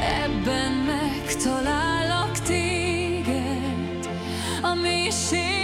Ebben megtalállak téged A mélység